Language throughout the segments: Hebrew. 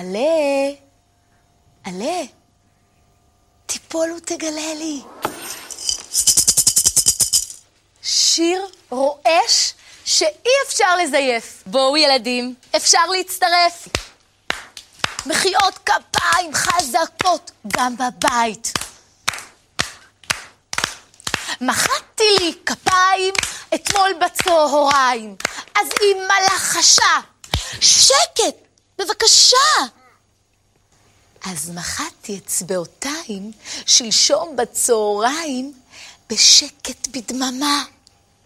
עלה, עלה, תיפול ותגלה לי. שיר רועש שאי אפשר לזייף. בואו ילדים, אפשר להצטרף. מחיאות כפיים חזקות גם בבית. מחאתי לי כפיים אתמול בצהריים, אז אמא לחשה, שקט, בבקשה. אז מחאתי אצבעותיים שלשום בצהריים בשקט בדממה,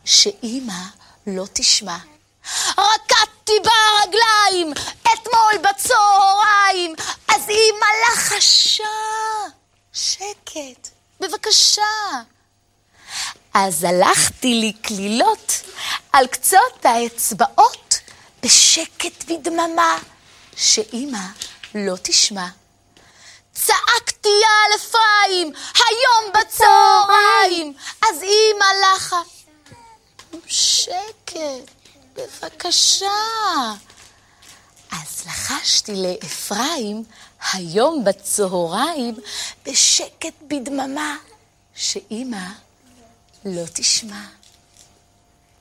שאימא לא תשמע. רקדתי ברגליים אתמול בצהריים, אז אימא לחשה. שקט, בבקשה. אז הלכתי לי כלילות על קצות האצבעות בשקט בדממה, שאימא לא תשמע. צעקתי על אפרים היום בצהריים, אז אימא לחה. שקט, בבקשה. אז לחשתי לאפרים היום בצהריים בשקט בדממה, שאימא לא תשמע.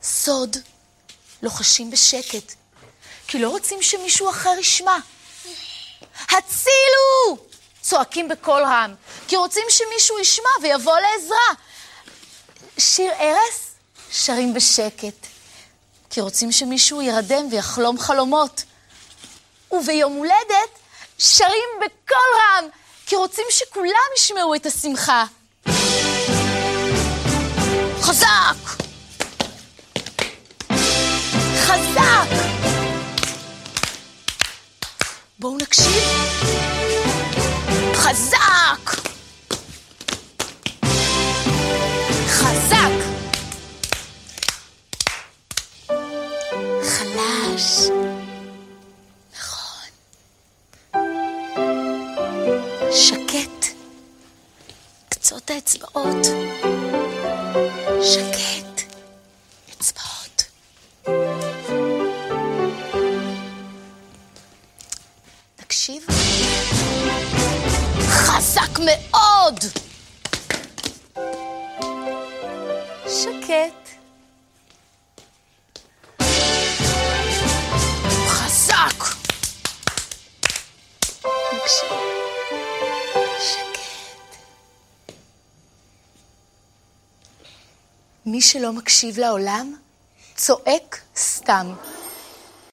סוד, לוחשים בשקט, כי לא רוצים שמישהו אחר ישמע. הצילו! צועקים בקול רם, כי רוצים שמישהו ישמע ויבוא לעזרה. שיר ערש שרים בשקט, כי רוצים שמישהו ירדם ויחלום חלומות. וביום הולדת שרים בקול רם, כי רוצים שכולם ישמעו את השמחה. בואו נקשיב. חזק! חזק! חלש. נכון. שקט. קצות האצבעות. שקט. תקשיב. חזק מאוד! שקט. חזק! נקשיב. שקט. מי שלא מקשיב לעולם, צועק סתם.